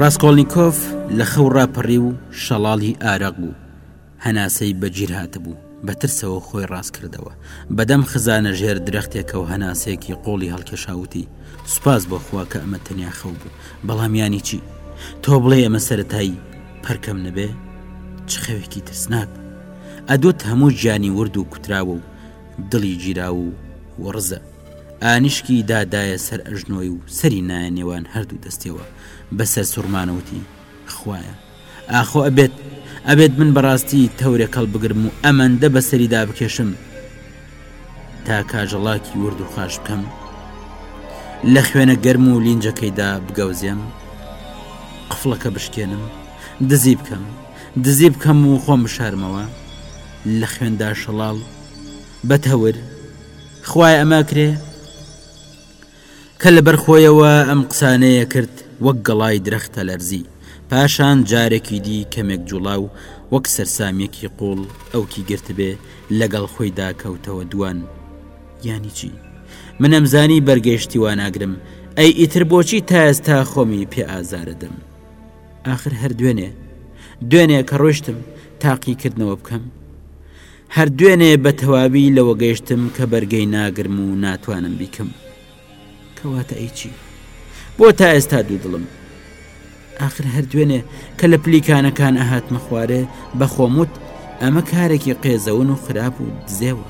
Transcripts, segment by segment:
ڕاستکۆڵنییکۆف لە خەو ڕاپەڕی و شەڵاڵی ئارەق بوو هەناسەی بە گیر هاتبوو، بە ترسەوە خۆی ڕاست کردەوە، بە دەم خزانە ژێر درەختێکەوە هەناسەیەکی قووڵی هەڵکێشا وتی، سوپاس بۆ خوا کە ئەمە تەنیا خەو بوو، بەڵام یانی چی؟ تۆ بڵێی ئەمە سەرەتای پەرکەم نەبێ؟ چ خەوێکی ترسناک بوو! ئەدوت هەموو گیانی ورد و کوتراوە و دڵی گیراو و وڕزە. ئانیشکی دا دایە سەر ئەژنۆی و سەری نایە نێوان هەردوو دەستیەوە، بە سەرسوڕمانە وتی، خوایە! ئاخۆ ئەبێت ئەبێت من بەڕاستی تەورێک هەڵبگرم و ئەمەندە بەسەریدا بکێشم تا کاژەڵاکی ورد و خاش بکەم لە خوێنە گەرم و لینجەکەیدا بگەوزێم قفڵەکە بشکێنم دزی بکەم دزی بکەم و خۆم بشارمەوە لە خوێندا شەڵاڵ بەتەور خوای ئەمە کرێ کە لەبەر خۆیەوە ئەم قسانەیە کرد وەک گەڵای درەخت لەرزی، پاشان جارێکی دی کەمێک جوڵا و وەک سەرسامیەکی قوڵ ئەوکی گرتبێ لەگەڵ خۆیدا کەوتەوە دوان. یانی چی؟ منەمزانی بەرگەی شتیوا ناگرم، ئەی ئیتر بۆچی تا ئێستا خۆمی پێ ئازارەدەم؟ ئاخر هەر دوێنێ دوێنێ کە ڕۆشتم تاقی کردنەوە بکەم، هەر دوێنێ بە تەواوی لەوە گەیشتم کە بەرگەی ناگرم و ناتوانم بیکەم کەواتە ئەیچی بۆ تا ئێستا دوو دڵم آخر هەر دوێنێ کە لە پلیکانەکان ئەهاتمە خوارێ بەخۆموت ئەمە کارێکی قێزەون و خراپ و دزێوە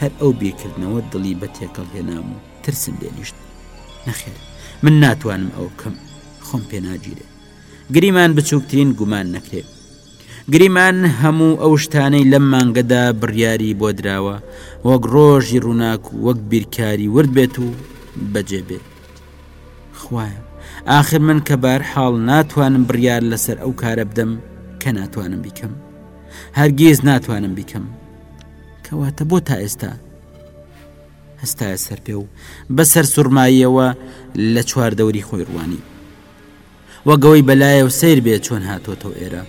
هەر ئەو بێکردنەوە دڵی بە تێکەڵ هێنام و ترسم لێنیشت نەخێر من ناتوانم ئەو کەم خۆم پێناگیرێ گریمان بچووکترین گومان نەکرێت گریمان هەموو ئەو شتانەی لەم مانگەدا بڕیاری بۆ دراوە وەک ڕۆژی ڕووناک و وەک بیرکاری ورد بێت و بەجێ بێت خوایە آخر من کە بار حاڵ ناتوانم بڕیار لەسەر ئەو کارە بدەم کە ناتوانم بیکەم هەرگیز ناتوانم بیکەم کەواتە بۆ تا ئێستا هەستایە سەر پێ و بەسەر سوڕماییەوە لە چواردەوری خۆی ڕوانی وە گەوەی بەلایەو سەیر بێ چۆن هاتۆتەوە ئێرە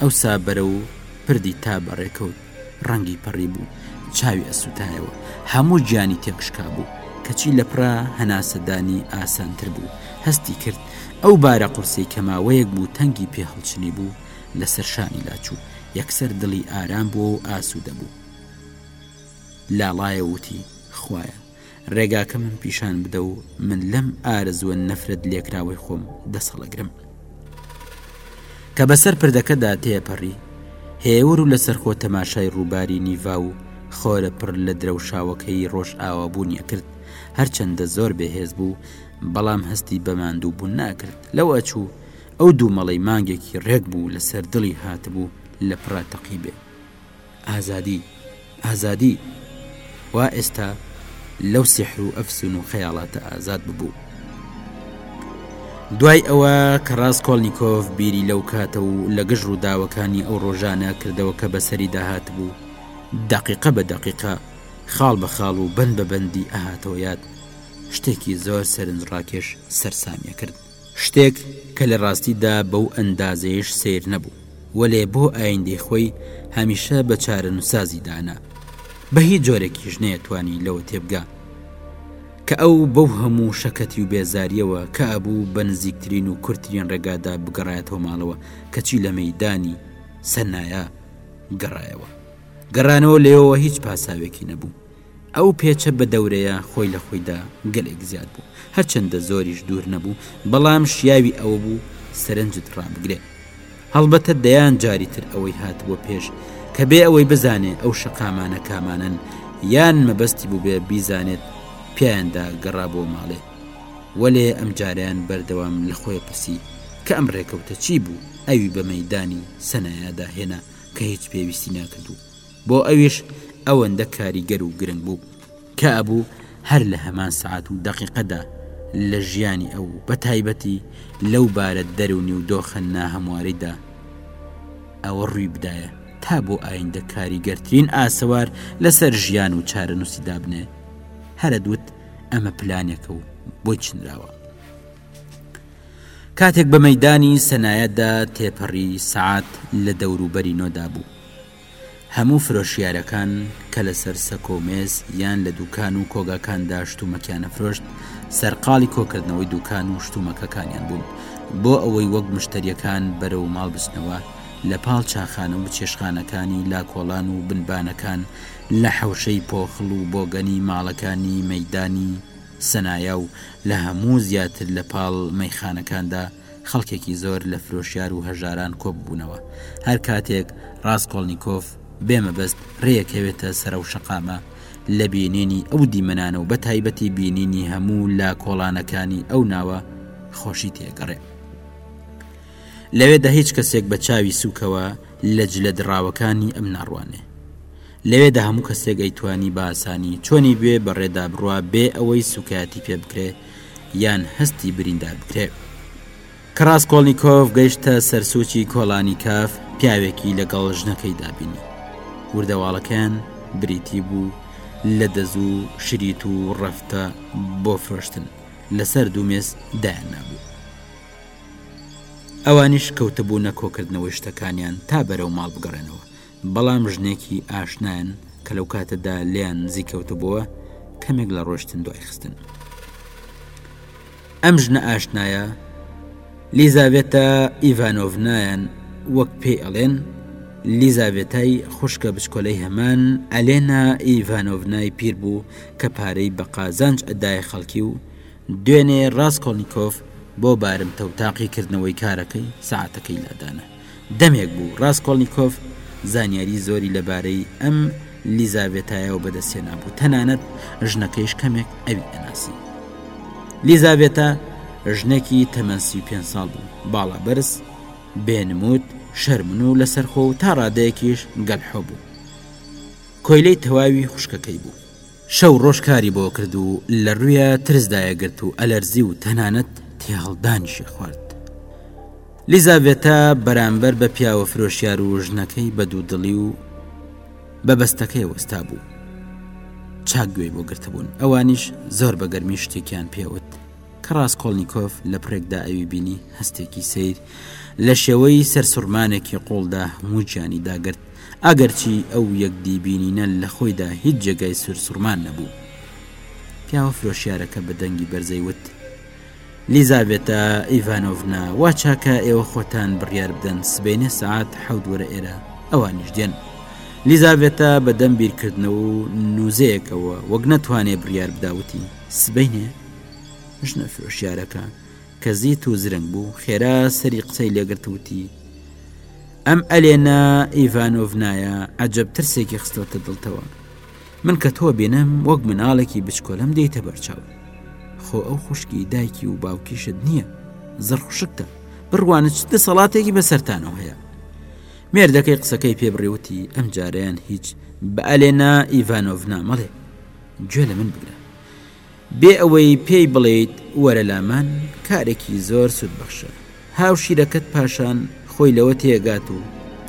ئەوسا بەرە و پردی تا بەڕێ کەوت ڕەنگی پەڕی بوو چاوی ئەسوتایەوە هەموو گیانی تێکشکا بوو کەچی لە پرا هەناسەدانی ئاسانتر بوو هەستی کرد ئەو بارە قورسەی کە ماوەیەک بوو تەنگی پێ هەڵچنی بوو لە سەر شانی لاچوو یەکسەر دڵی ئارام بووە و ئاسوودە بوو لاڵایە وتی خوایە ڕێگاکەمم پیشان بدە و من لەم ئارزوە نەفرەت لێکراوەی خۆم دەسەڵەگرم کە بەسەر پردەکەدا تێپەڕی هێور و لەسەرخۆ تەماشای ڕووباری نیڤا و خۆرە پڕ لە درەوشاوەکەی ڕۆژ ئاوابوونیە کرد هەرچەندە زۆر بەهێز بوو بەڵام هەستی بەماندوو بوون ناکرد لەو ئەچوو ئەو دوومەڵی مانگێکی ڕێک بوو لەسەر دڵی هاتبوو لە پڕاتەقی بێ ئازادی! ئازادی! وا ئێستا لەو سیحر و ئەفسون و خەیاڵاتە ئازاد ببوو. دوای ئەوە کە ڕاستکۆلنییکۆڤ بیری لەو کاتە و لە گشت ڕووداوەکانی ئەو ڕۆژانە کردەوە کە بەسەری داهاتبوو، دەقیقە بە دەقیقە، خاڵ بە خاڵ و بەند بە بەندی ئەهاتەوە یاد، شتێکی زۆر سەرنجڕاکێش سەرسامییەکرد. شتێک کە لە ڕاستیدا بەو ئەندازەیەش سەیر نەبوو، وەلێ بۆ ئایندەی خۆی هەمیشە بە چارەنوسسازی دانا. بە هیچ جۆرێکیش نەیەتوانی لەوە تێبگا کە ئەو بەو هەموو شەکەتی و بێزارییەوە کە ئەبوو بە نزیکترین و کورتترین ڕێگادا بگەڕایەتەوە ماڵەوە، کەچی لە مەیدانی، سنایا، گەڕایەوە. گەڕانەوە لێیەوە هیچ پاساوێکی نەبوو. ئەو پێچە بە دەورەیە خۆی لە خۆیدا گەلێک زیاد بوو، هەرچەندە زۆریش دوور نەبوو، بەڵام شیاوی ئەوە بوو سەرنجت ڕابگرێ. هەڵبەتە دەیان جاری تر ئەوەی هاتبووە پێش کە بێ ئەوەی بزانێ ئەو شەقامانە کامانەن، یان مەبەستی بووبێ بیزانێت پیایاندا گەڕابووە ماڵێ. وەلێ ئەمجارەیان بەردەوام لە خۆی پرسی کە ئەم ڕێکەوتە چی بوو ئەوی بە مەیدانی سەنایادا هێنا کە هیچ پێویستی ناکرد و بۆ ئەویش ئەوەندە کاریگەر و گرنگ بوو، کە ئەبوو هەر لە هەمان سەعات و دەقیقەدا لە ژیانی ئەو و بەتایبەتی لەو بارە دەروونی و دۆخە ناهەموارەیدا ئەوە ڕووی بدایە، تا بۆ ئایندە کاریگەرترین ئاسەوار لەسەر ژیان و چارەنووسی دابنێ. هەر ئەدوت ئەمە پلانێکە و بۆی چنراوە. کاتێک بە مەیدانی سەنایەدا تێپەڕی، سەعات لە دەوروبەری نۆدا بوو. هەموو فرۆشیارەکان کە لەسەر سەکۆ و مێز یان لە دووکان و کۆگاکاندا شتومەکیان ئەفرۆشت، سەرقاڵی کۆکردنەوەی دووکان و شتومەکەکانیان بوون، بۆ ئەوەی وەک مشتەرییەکان بەرەو ماڵ بچنەوە، لە پاڵ چاخانە و چێشتخانەکانی لاکۆڵان و بنبانەکان لە حەوشەی پۆخڵ و بۆگەنی ماڵەکانی مەیدانی سنایا و لە هەموو زیاتر لە پاڵ مەیخانەکاندا، خەڵکێکی زۆر لە فرۆشیار و هەژاران کۆببوونەوە. هەر کاتێک ڕاسکۆڵنیکۆف بێ مەبەست رێیەکەوێتە سەرەو شەقامە، لە بینینی ئەو دیمەنانە و بە تایبەتی بینینی هەموو لا کۆڵانەکانی ئەو ناوە خۆشی تێگەڕێ. لەوێدا هیچ کەسێک بە چاوی سووکەوە لە جلە دڕاوەکانی ئەم ناڕوانێ. لەوێدا هەموو کەسێک ئەیتوانی بە ئاسانی چۆنی بوێ بەڕێدا بڕوا بێ ئەوەی سووکایەتی پێ بکرێ، یان هەستی بریندار بکرێ. کە ڕاسکۆڵنیکۆف گەیشتە سەرسوچی کۆڵانی کاف پیاوێکی لەگەڵ ژنەکەی دابینی وردەواڵەکەیان بریتی بوو لە دەزوو شریت و ڕەفتە بۆ فرۆشتن لەسەر دوومێز دایان نابوو ئەوانیش کەوتبوو نەکۆکردنەوەی شتەکانیان تا بەرەو ماڵ بگەڕێنەوە بەڵام ژنێکی ئاشنایان کە لەو کاتەدا لێیان نزیک کەوتبووە کەمێک لە ڕۆشتن دوای خستن ئەم ژنە ئاشنایە لیزاڤێتا ئیڤانۆڤنایان وەک پێی ئەڵێن لیزاڤێتای خوشکە بچکۆلەی هەمان ئەلێنا ئیڤانۆڤنای پیر بوو کە پارەی بە قازانج ئەدای خەڵکی و دوێنێ ڕاستکۆلنییکۆف بۆ بارمتە و تاقیکردنەوەی کارەکەی سعاتەکەی لادانە دەمێک بوو ڕاسکۆڵنیکۆف زانیاریی زۆری لەبارەی ئەم لیزاڤێتایەوە بەدەستهێنابوو، تەنانەت ژنەکەیش کەمێک ئەوی ئەناسی. لیزاڤێتا ژنێکی تەمەن سی و پێنج ساڵ بوو، باڵا بەرز، بێنموت، شەرمن و لەسەرخۆ و تا ڕادەیەکیش گەلحۆ بوو. کۆیلەی تەواوی خوشکەکەی بوو. شەو ڕۆژ کاری بۆ کرد و لە ڕویە ترس دایەگرت و ئەلەرزی و تەنانەت تێهڵدانیشی خوارد لیزاڤێتە بەرامبەر بە پیاوە فرۆشیار و ژنەکەی بە دوو دڵی و بە بەستەکەی وەستا بوو چاک گوێی بۆ گرتبوون ئەوانیش زۆر بەگەرمی شتێکیان پێوت کە ڕاسکۆڵنیکۆف لە پڕێکدا ئەوی بینی، هەستێکی سەیر لە شێوەی سەرسوڕمانێکی قووڵدا هەموو گیانی داگرت، ئەگەرچی ئەو یەکدیبینینە لە خۆیدا هیچ جێگای سەرسوڕمان نەبوو. پیاوە فرۆشیارەکە بە دەنگی بەرزەی وت، لیزاڤێتا ئیڤانۆڤنا، وا چاکە ئێوە خۆتان بڕیار بدەن، سبەینێ سەعات حەوت وەرە ئێرە، ئەوانیش دێن. لیزاڤێتا بە دەم بیرکردنەوە و نووزەیەکەوە وەک نەتوانێ بڕیار بدا وتی، سبەینێ؟ ژنە فرۆشیارەکە کە زیت و زرنگ بوو خێرا سەری قسەی لێگرتوتی ئەم ئەلێنا ئیڤانۆڤنایە عجب ترسێکی خستۆتە دڵتەوە من کە تۆ بینم وەک مناڵێکی بچکۆلم دێتە بەرچاو خۆ ئەو خوشکی دایکی و باوکیشت نییە زڕ خوشکتە بڕوانە چ دەسەڵاتێکی بەسەرتانەوە هەیە مێردەکەی قسەکەی پێبڕیوتی ئەم جاریان هیچ بە ئەلێنا ئیڤانۆڤنا مەڵێ گوێ لە من بگرە بێ ئەوەی پێی بڵێیت وەرە لامان، کارێکی زۆر سوودبەخشە. هاوشیرەکەت پاشان خۆی لەوە تێگات و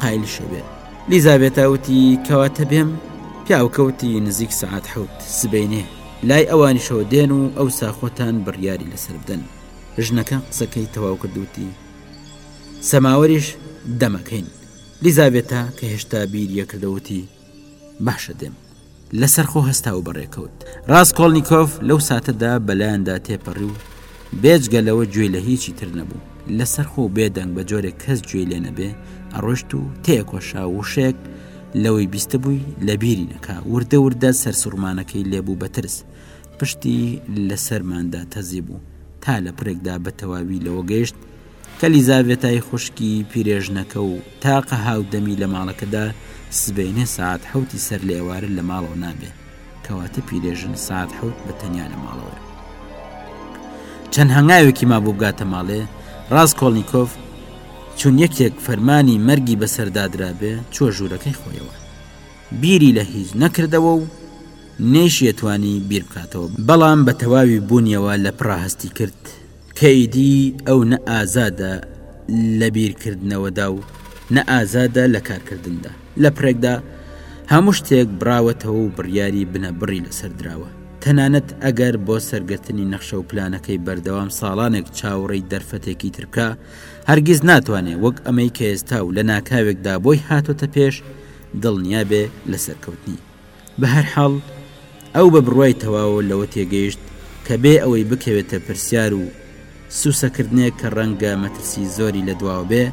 قایل شەوێت. لیزابێتا وتی، کەواتە بێم؟ پیاوکە وتی، نزیک سەعات حەوت، سبەینێ، لای ئەوانیشەوە دێن و ئەوسا خۆتان بڕیاری لەسەر بدەن. ژنەکە قسەکەی تەواو کرد وتی، سەماوەریش دەمەکەین. لیزابێتا کە هێشتا بیریەکردە وتی، باشە دێم. لەسەرخۆ هەستا و بەڕێکەوت. ڕاسکۆڵنیکۆف لەو ساتەدا بەلایاندا تێپەڕی و بێجگە لەوە گوێی لە هیچی تر نەبوو. لەسەرخۆ و بێدەنگ بە جۆرێک کەس گوێی لێ نەبێ ئەڕۆیشت و تێکۆشا وشەیەک لەوەی بیستبووی لەبیری نەکا. وردە وردە سەرسوڕمانەکەی لێ بوو بە ترس. پشتی لەسەرماندا تەزیبوو. تا لە پرێکدا بە تەواوی لەوە گەیشت، کە لیزاڤێتای خوشکی پیرێژنەکە و تاقە هاودەمی لە ماڵەکەدا سبەینێ سعات حوتی سەر لە ئێوارە لە ماڵەوە نابێ کەواتە پیرێژن سعات حوت بە تەنیا لە ماڵەوەە چەند هەنگاوێکی ما بۆ بگاتە ماڵێ ڕاز کۆڵنییکۆف چون یەکێک فەرمانی مەرگی بەسەردادرابێ چوە ژوورەکەی خۆیەوە بیری لە هیچ نەکردەوە و نەیشیەتوانی بیر بکاتەوە بەڵام بە تەواوی بوونیەوە لە پڕاهستی کرد کەیدی ئەو نە ئازادە لە بیرکردنەوەدا و نە ئازادە لە کارکردندا لە پرێکدا هەموو شتێک براوەتەوە و بڕیاری بنە بڕی لەسەر دراوە تەنانەت ئەگەر بۆ سەرگرتنی نەخشە و پلانەکەی بەردەوام ساڵانێک چاوڕی دەرفەتێکی ترکە هەرگیز ناتوانێ وەک ئەمەی کە ئێستا و لە ناکاوێکدا بۆی هاتۆتە پێش دڵنیابێ لە سەرکەوتنی بەهەرحاڵ، ئەو بە بڕوای تەواو لەوە تێگەیشت کە بێ ئەوەی بکەوێتە پرسیار و سووسەکردنێک کە ڕەنگە مەترسی زۆری لە دواوە بێ،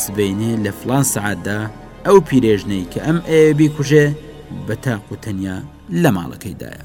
سبەینێ لە فڵان سەعاتدا ئەو پیرێژنەی کە ئەم ئەیەوێ بیکوژێ بە تاق و تەنیا لە ماڵەکەیدایە.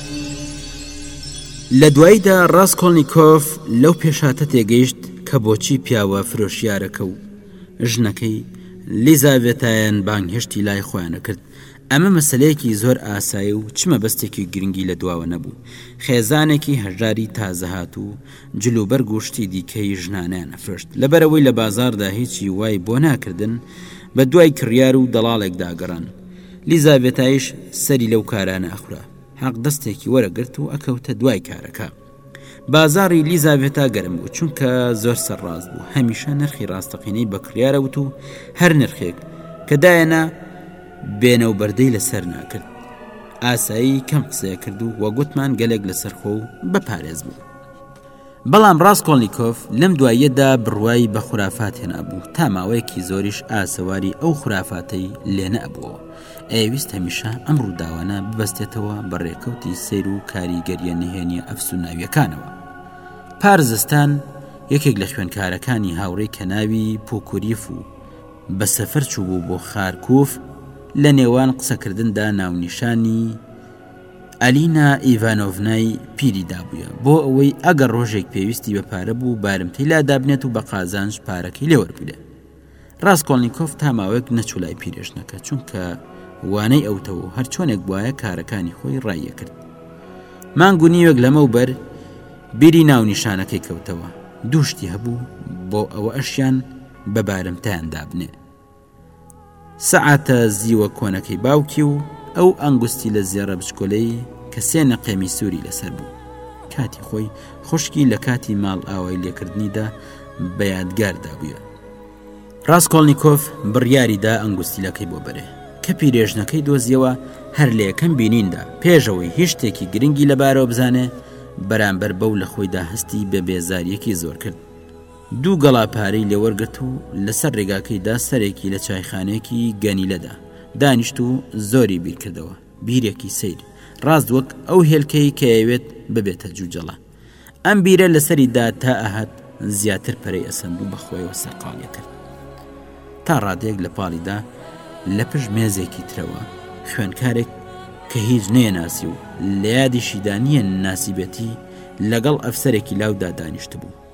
لە دواییدا ڕاسکۆلنیکۆف لەو پێشهاتە تێگەیشت کە بۆچی پیاوە فرۆشیارەکە و ژنەکەی لیزاڤێتایان بانگهێشتی لای خۆیانە کرد ئەمە مەسلەیەکی زۆر ئاسایی و چ مەبەستێکی گرنگی لە دواوە نەبوو خێزانێکی هەژاری تازەهات و جلوبەرگ و شتی دیکەی ژنانیان ئەفرۆشت لەبەرەوەی لە بازاردا هیچی وای بۆ ناکردن بە دوای کڕیار و دەڵاڵێکدا گەڕان لیزاڤێتایش سەری لەو کارانە ئەخورا، حەق دەستێکی وەرەگرت و ئەکەوتە دوای کارەکە. بازاڕی لیزاڤێتا گەرم بوو، چونکە زۆر سەرڕاست بوو، هەمیشە نرخی ڕاستەقینەی بە کڕیارە وت و هەر نرخێک کە دایەنا بێنەو بەردەی لەسەر ناکرد. ئاسایی کەم قسەیەکرد و وەگوتمان گەلێک لەسەرخۆ و بەپارێز بوو. بەڵام ڕاسکۆڵنیکۆف لەم دواییەدا بڕوای بە خورافات هێنابوو تا ماوەیەکی زۆریش ئاسەواری ئەو خورافاتەی لێ نەبووەوە ئەیویست هەمیشە ئەم ڕووداوانە ببەستێتەوە بە ڕێکەوتی سیر و کاریگەریە نهێنیە ئەفسوناویەکانەوە پارزستان یەکێک لە خوێنکارەکانی هاوڕێی کە ناوی پۆکوریف و بە سەفەر چوبوو بۆ خارکوف لە نێوان قسەکردندا ناونیشانی ئەلینا ئیڤانۆڤنای پیری دابووە بۆ ئەوەی ئەگەر ڕۆژێک پێویستی بە پارە بوو بارمتەی لا دابنێت و بە قازانج پارەکەی لێوەربگرێت ڕاستکۆڵنییکۆف تا ماوەیەک نەچوو لای پیرێژنەکە چونکە وانەی ئەوتەوە و هەرچۆنێک وایە کارەکانی خۆی ڕایە کرد مانگو نیوێک لەمە و بەر بیری ناو نیشانەکەی کەوتەوە دووشتی هەبوو بۆ ئەوە ئەشیان بە بارمتیان دابنێ سەعاتە زیوە کۆنەکەی باوکی و ئەو ئەنگستی لە زێڕە بچکۆلەی کە سێ نەقێمی سووری لەسەر بوو کاتی خۆی خوشکی لە کاتی ماڵ ئاوای لێکردنیدا بە یادگاردا بووە ڕاستکۆلنییکۆف بڕیاریدا ئەنگستیلەکەی بۆ بەرێ کە پیرێژنەکەی دۆزیەوە هەر لە یەکەم بینیندا پێشەوەی هیچ شتێکی گرنگی لەبارەوە بزانێ بەرامبەر بەو لە خۆیدا هەستی بە بێزاریەکی زۆر کرد دوو گەڵا پارەی لێ وەرگرت و لەسەر ڕێگاکەیدا سەرێکی لە چایخانەیەکی گەنیلەدا دانیشت و زۆری بیرکردەوە بیرێکی سەیر ڕاست وەک ئەو هێلکەی کەیەوێت ببێتە جوجەڵە ئەم بیرە لەسەریدا تا ئەهات زیاتر پەرەی ئەسەند و بەخۆیەوە سەرقاڵیە کرد تا ڕادێک لە پاڵیدا لە پشت مێزێکی ترەوە خوێنکارێک کە هیچ نێناسی و لە یادیشیدا نییە ناسیبێتی لەگەڵ ئەفسەرێکی لاودا دانیشت بوو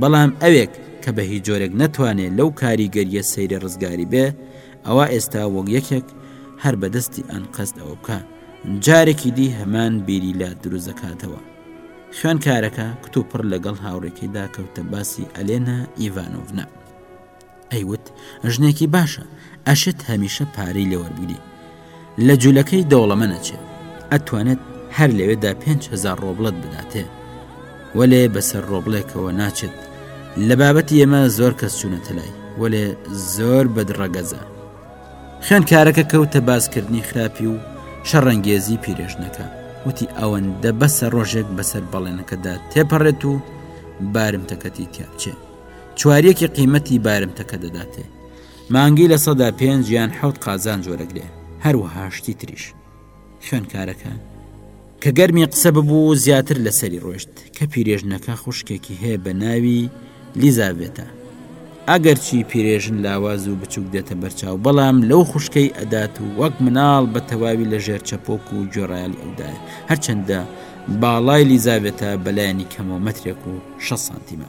بەڵام ئەوێک کە بە هیچ جۆرێک نەتوانێ لەو کاریگەرییە سەیرە ڕزگاری بێ، ئەوا ئێستا وەک یەکێک هەر بە دەستی ئەنقەست ئەوە بکا، جارێکی دی هەمان بیری لا دروست دەکاتەوە. خوێندکارەکە کتوپڕ لەگەڵ هاوڕێکەیدا کەوتە باسی ئەلێنا ئیڤانۆڤنا. ئەیوت ژنێکی باشە ئەشێت هەمیشە پارەی لێوەربگری لە جولەکەی دەوڵەمە نەچێت ئەتوانێت هەر لەوێدا 5هزار ڕۆبلت بداتێ وەلێ بەسەر ڕۆبلێکەوە ناچێت لە بابەتی ئێمە زۆر کەس چوونەتە لای وەلێ زۆر بەدڕەگەزە خوێنکارەکە کەوتە باسکردنی خراپی و شەڕەنگێزی پیرێژنەکە وتی ئەوەندە بەسە ڕۆژێک بەسەر بەڵێنەکەدا تێپەڕێت و بارمتەکەتی تیاچێت چواریەکی قیمەتی بارمتەکە دەداتێ مانگی لە سەدا پێنج یان حوت قازان جۆرەگرێ هەروەها شتی تریش خوێنکارەکە کە گەرمی قسە ببوو زیاتر لەسەری ڕۆشت کە پیرێژنەکە خوشکێکی هەیە بە ناوی لیزاابێتە ئەگەرچی پیرێژن لاواز و بچووک دێتە بەرچاو بەڵام لەو خوشکەی ئەدات و وەک مناڵ بە تەواوی لە ژێر چەپۆک و گوێڕایلی ئەودایە هەرچەندە باڵای لیزاابێتە بەلایەنی کەمەوە مەترێک و 6 سانتیمە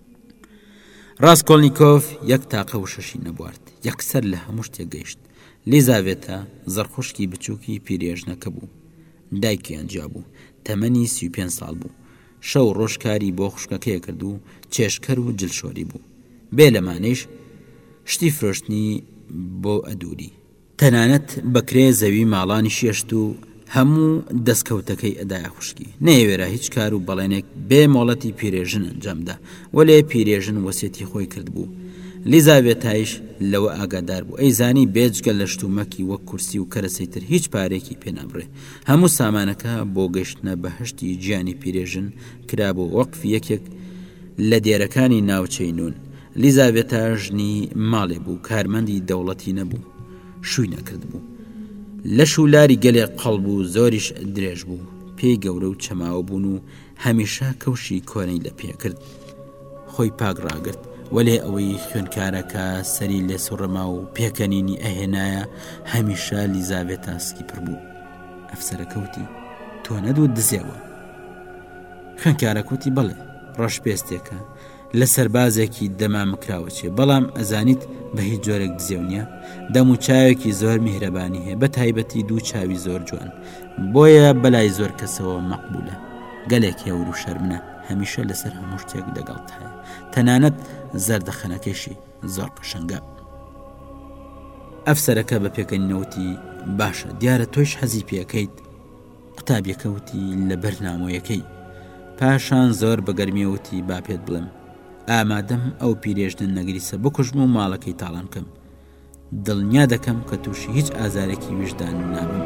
ڕاسکۆڵنیکۆف یەک تاقە وشەشی نەبوارد، یەکسەر لە هەموو شتێک گەیشت. لیزاڤێتا زڕخوشکی بچووکی پیرێژنەکە بوو، دایکیان جیابوو، تەمەنی سی و پێنج ساڵ بوو. شەو و ڕۆژ کاری بۆ خوشکەکەی ئەکرد و چێژکەر و جلشۆری بوو. بێ لەمانەیش شتی فرۆشتنی بۆ ئەدووری. تەنانەت بە کرێ زەوی ماڵانیش یەشت و هەموو دەسکەوتەکەی ئەدایە خوشکی. نەیەوێرا هیچ کار و بەڵێنێک بێ مۆڵەتی پیرێژن ئەنجامدا، وەلێ پیرێژن وەسێتی خۆی کردبوو. لیزاڤێتایش لەوە ئاگادار بوو، ئەیزانی بێجگە لە شتومەکی وەک کورسی و کەرەسەی تر هیچ پارەیەکی پێ نابڕێ. هەموو سامانەکە بۆ گەیشتنە بەهەشتی گیانی پیرێژن کرابووە وەقفی یەکێک لە دێرەکانی ناوچەی نون. لیزاڤێتا ژنی ماڵێ بوو، کارمەندی دەوڵەتی نەبوو، شووی نەکردبوو. لەش و لاری گەلێ قەڵ بوو، زۆریش درێژ بوو. پێی گەورە و چەماوە بوون و هەمیشە کەوشی کۆنەی لە پێ کرد. خۆی پاک ڕاگرت، وەلێ ئەوەی خوێنکارەکە سەری لێ سوڕما و پێکەنینی ئەهێنایە، هەمیشە لیزاڤێتا سکی پڕ بوو. ئەفسەرەکەوتی تۆ نەدوو دزێوە. خوێنکارەکوتی بەڵێ ڕەش پێستێکە، لە سەربازێکی دەمامکراوە چێ بەڵام ئەزانیت بە هیچ جۆرێک دزێو نییە دەم و چاوێکی زۆر میهرەبانی هەیە بە تایبەتی دوو چاوی زۆر جوان بۆیە بەلای زۆر کەسەوە مەقبولە گەلێک هێور و شەرمنە هەمیشە لەسەر هەموو شتێک دەگەڵت هەیە تەنانەت زەردەخەنەکەشی زۆر قشنگە ئەفسەرەکە بە پێکەنینەوتی باشە دیارە تۆش حەزی پێەکەیت قوتابیەکە وتی لەبەر نامۆیەکەی. پاشان زۆر بە گەرمیە وتی با پێت بڵێم ئامادەم ئەو پیرێژنە نەگریسە بکوژم و ماڵەکەی تاڵان کەم. دڵنیا دەکەم کە تووشی هیچ ئازارێکی ویژدان نابم.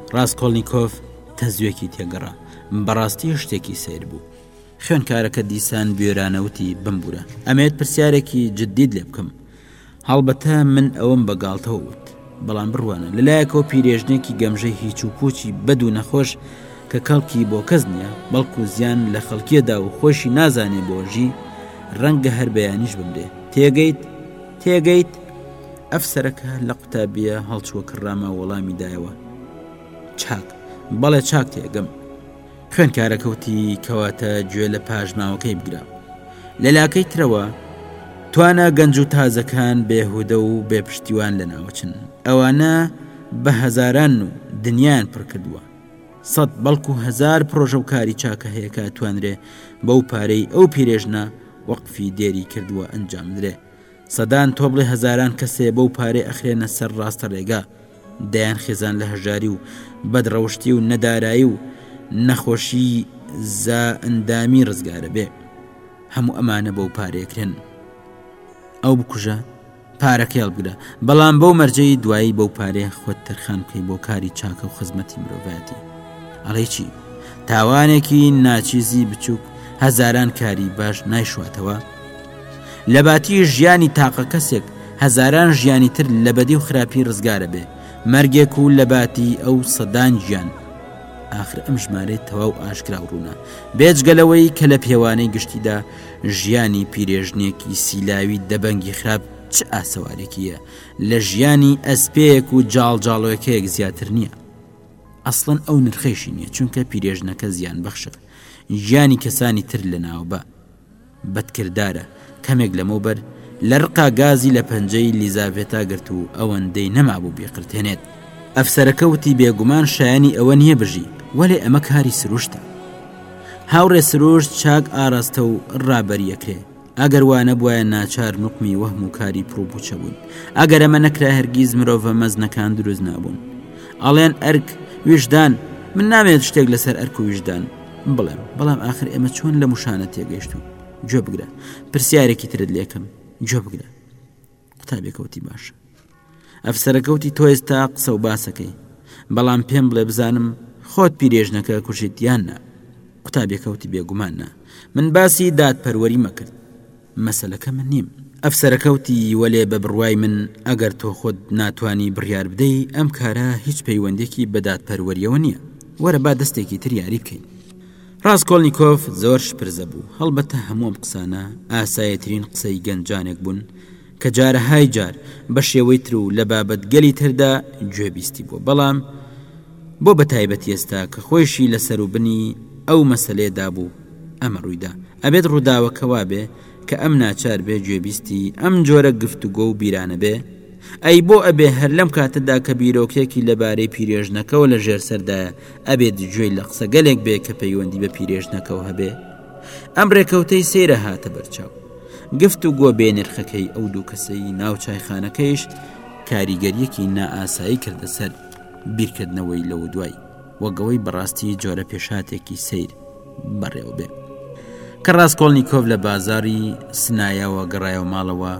ڕاسکۆڵنیکۆف تەزوێکی تێگەڕا بەڕاستی شتێکی سیر بوو خوێنکارەکە دیسان بێرانەوتی بمبورە ئەمێت پرسیارێکی جدید لێ بکەم هەڵبەتە من ئەوم بە گاڵتەوە وت بەڵام بڕوانە لەلایەکەوە پیرێژنێکی گەمژەی هیچ و پوچی بەد و نەخۆش کە کەڵکی بۆ کەس نییە بەڵکو زیان لە خەڵکیەدا و خۆشی نازانێ بۆژی ڕەنگە هەر بەیانیش بمرێ تێگەیت تێگەیت ئەفسەرەکە لە قوتابیە هەڵچووە کڕامە وەڵامی دایەوە چاک بەڵێ چاک تێگەم خوێنکارەکەوتی کەواتە گوێ لە پاشماوەکەی بگرە لە لاکەی ترەوە توانا گەنج و تازەکان بێهودە و بێپشتیوان لە ناوچن ئەوانە بە هەزاران و دنیایان پڕکردووە سەد بەڵکو هەزار پرۆژە و کاری چاکە هەیە کە ئەتوانرێ بەو پارەی ئەو پیرێژنە وەقفی دێری کردووە ئەنجام بدرێ. سەدان تۆبڵی هەزاران کەسێ بەو پارەی ئەخرێنە سەر ڕاستە ڕێگا. دەیان خێزان لە هەژاری و بەد ڕەوشتی و نەدارایی و نەخۆشی زا ئەندامی ڕزگارەبێ. هەموو ئەمانە بەو پارەی ئەکرێن. ئەو بکوژە؟ پارەکەی هەڵبگرە بەڵام بەو مەرجەی دوایی بەو پارێ خۆت تەرخان بکەی بۆ کاری چاکە و خزمەتی مرۆڤاتی ئەڵێ چی تاوانێکی ناچیزی بچووک هەزاران کاری باش نایشواتەوە لە باتی ژیانی تاقە کەسێک هەزاران ژیانی تر لە بەدی و خراپی ڕزگارە بێ مەرگێک و لە باتی ئەو سەدان گیان آخر ئەم ژمارەی تەواو ئاشکرا و ڕوونە بێجگەلەوەی کە لە پێوانەی گشتیدا ژیانی پیرێژنێکی سیلاوی دەبەنگی خراپ چ ئاسەوارێکیە لە ژیانی ئەسپەیەک و جاڵجاڵۆەکەیەک زیاتر نییە ئەسڵەن ئەو نرخەیشی نییە چونکە پیرێژنەکە زیان بەخشە ژیانی کەسانی تر لە ناوبە بەدکردارە کەمێک لەمەوبەر لە رقا گازی لە پەنجەی لیزاڤێتا گرت و ئەوەندەی نەمابوو بیقرتێنێت ئەفسەرەکە وتی بێگومان شایەنی ئەوە نییە بژی وەلێ ئەمە کاری سروشتە هاوڕێ سروشت چاک ئاراستە و ڕابەریەکرێ ئەگەر وانە بواە ناچار نقمی وەهم و کاری پڕوپوچە بوون ئەگەر ئەمە نەکرا هەرگیز مرۆڤە مەزنەکان دروست نابوون ئەڵێن ئەرک ویژدان من نامێت شتێک لەسەر ئەرک و ویژدان بڵێم بەڵام آخر ئێمە چۆن لە مشانە تێگەشتون گوێ بگرە پرسیارێکی ترت لێکم گوێ بگرە قوتابیەکە وتی باشە ئەفسەرەکە وتی تۆ ئێستا قسە و باسەکەی بەڵام پێم بڵێ بزانم خۆت پیرێژنەکە کوژیت یان نا قوتابیەکە وتی بێگومان نا من باسی دادپەروەری مەکرد مەسلەکە من نیم ئەفسەرەکەوتی وەلێ بە بڕوای من ئەگەر تۆ خۆت ناتانی بڕیار بدەی ئەم کارە هیچ پەیوەندێکی بەدادپەروەریەوە نییە وەرە با دەستێکی تر یاری بکەین ڕاسکۆلنیکۆف زۆر شپرزە بوو، هەڵبەتە هەموو ئەم قسانە ئاسایترین قسەی گەنجانێک بوون کە جارەهای جار بە شێوەی تر و لە بابەتگەلی تردا گوێبیستی بووە، بەڵام بۆ بە تایبەتی ئێستا کە خۆیشی لە سەروبنی ئەو مەسەلەیەدا بوو ئەمە ڕوویدا، ئەبێت ڕووداوەکە وابێ کە ئەم ناچار بێ گوێبیستی ئەم جۆرە گفتوگۆ و بیرانە بێ؟ ئەی بۆ ئەبێ هەر لەم کاتەدا کە بیرۆکەیەکی لە بارەی پیرێژنەکەوە لە ژێر سەردایە ئەبێت گوێی لە قسەگەلێک بێ کە پەیوەندی بە پیرێژنەکەوە هەبێ؟ ئەم رێکەوتەی سەیرە هاتە بەرچاو. گفتوگۆ بێ نرخەکەی ئەو دوو کەسەی ناو چایخانەکەیش کاریگەریەکی نائاسایی کردە سەر بیرکردنەوەی لەوەدوای وەگەوەی بەڕاستی جۆرە پێشهاتێکی سەیر بەڕێوە بێ کە ڕاستکۆڵنییکۆڤ لە بازاری سنایەوە گەڕایەوە ماڵەوە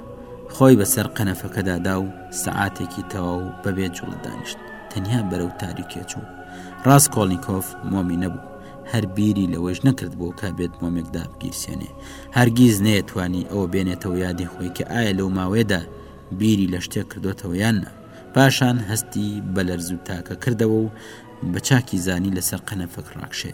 خۆی بەسەر قەنەفەکەدادا و سەعاتێکی تەواو بەبێ جوڵ دانیشت تەنیا بەرەو تاریکێ چوو ڕاستکۆڵنییکۆڤ مۆمی نەبوو هەر بیری لەوەش نەکرد بۆ کا بێت مۆمێک دابگیرسێنێ هەرگیز نەیەتوانی ئەوە بێنێتەوە یادی خۆی کە ئایا لەو ماوەیەدا بیری لە شتێک کردوتەوە یان نە پاشان هەستی بە لەرزوو تاکە کردەوە و بە چاکی زانی لەسەر قەنەفەک ڕاکشێ